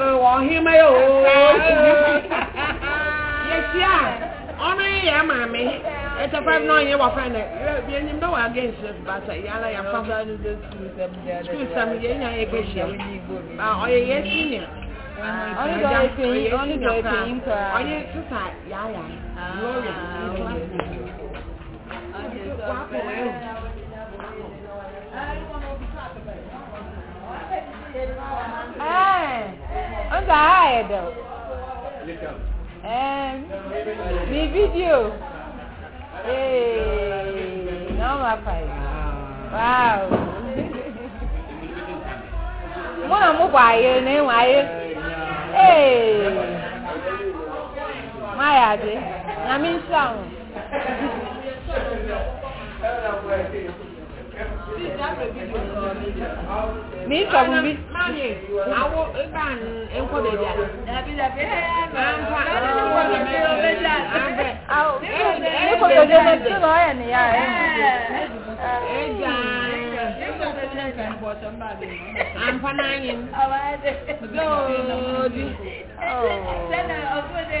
個黃軒咩好？yɛsi a ɔno yɛ yɛ maame ɛtɛkwa na ɔnyɛ wɔfa no yɛnim dɛ wɔ against us but yɛala yɛfa skul sɛm yɛnya yɛbɛhyia ɔyɛ yɛ senior ɔyɛ sisa yaya gloria Thank you. Nta ha yɛ And the video. Hey, Ee nɔɔma Wow. Waaw. Mu na mu bɔ ayere na enwe ayere. Ee. Mu ayɛ Na mi nsira mu. Mika bumbi. Mami, awo iban enko bebi ala. Dabi dabi. Mampa. Awo bebi bebi ala. Awo. Enko bebi bebi lo ya ni ya. Eja. Ampa na anyi. Awade. Godi. Oh. Sana ofu de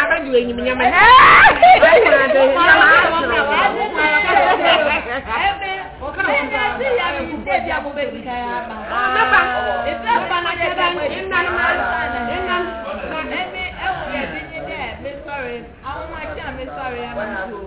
hapa juu yenye mnyama Àwọn ọmọ ajá mi sọ̀rọ̀ ya mi tó.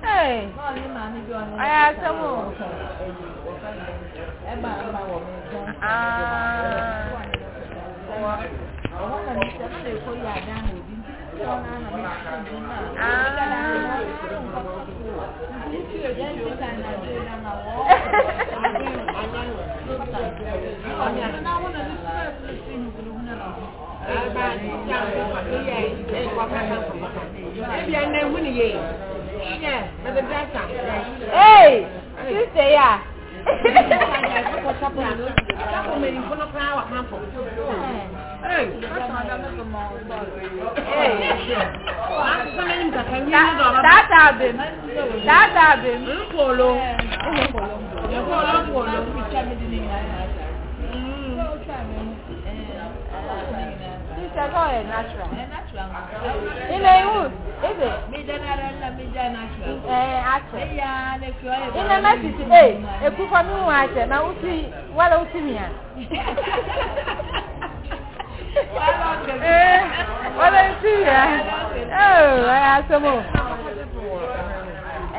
Aya Ebi ẹnẹ hu ni Hey, sister, yeah. That happened. That happened. Polo. Polo, polo. Mm sister kọ́ ẹ̀ natural. ẹ̀ natural ma. ilé iwu ebe. mi dẹ́nà rẹ̀ ńlá mi jẹ́ natural. ẹ̀ àtẹ̀. ẹ̀yà lè fi ọ́ ẹ̀bùn. ilé mẹ́sìtì ee èkú kọ́ mi wọ àtẹ̀ náà ó sì wálé ó sì mìíràn. wálé ó sì mìíràn. ẹ̀ ẹ̀ asọ́mọ́.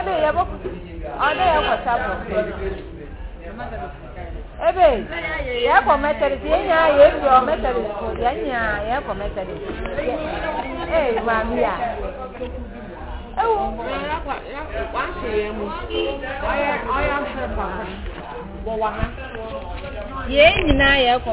ebe ya bụ ọdị ya kwacha bụ ebe ya kwa metalisi enyi a ya ebi ọ metalisi ya enyi ya kwa ya ee ma mi a ewu yẹ nyinaa ya ekwọ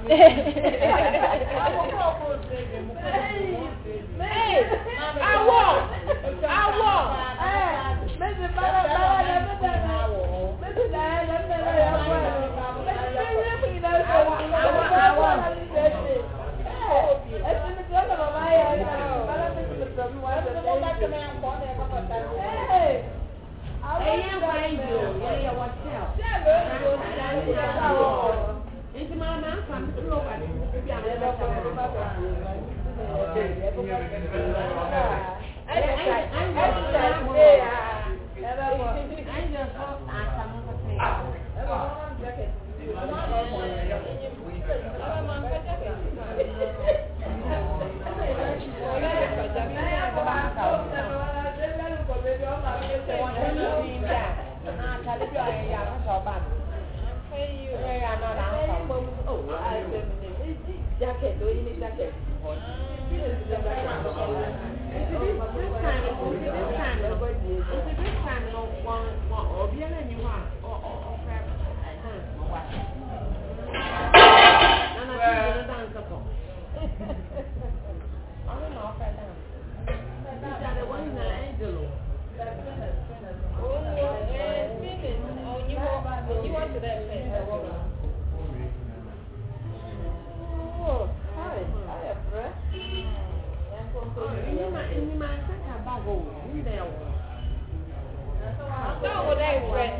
Awọ awọ méjì bára bára lẹ mẹ́ta lẹ méjì láyé lẹ mẹ́ta lẹ wọ ẹ méjì lé mi lẹ sọ wọn lọ wọn awọ ẹ ẹ ti mi sọ lọ bá yẹ ẹ bára mi ti sọ mi wọn ẹ ti mi bá tẹmẹ ẹ kọ ẹ kọ ta ẹ. Ẹyẹ wáyé yòó, yẹ yẹ wọ́n tẹ̀ ọ́. Ṣé ẹ lóyún ló ń ta ní ìjọba wọ̀? nti maa maa nfa mi tún lọ́wọ́ àti bíbí àwọn ẹgbẹ́ sábà ní bàbá àwọn Thank you jacket or you need jacket. This time, this time, Not what I want.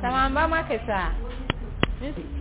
Sama ba ma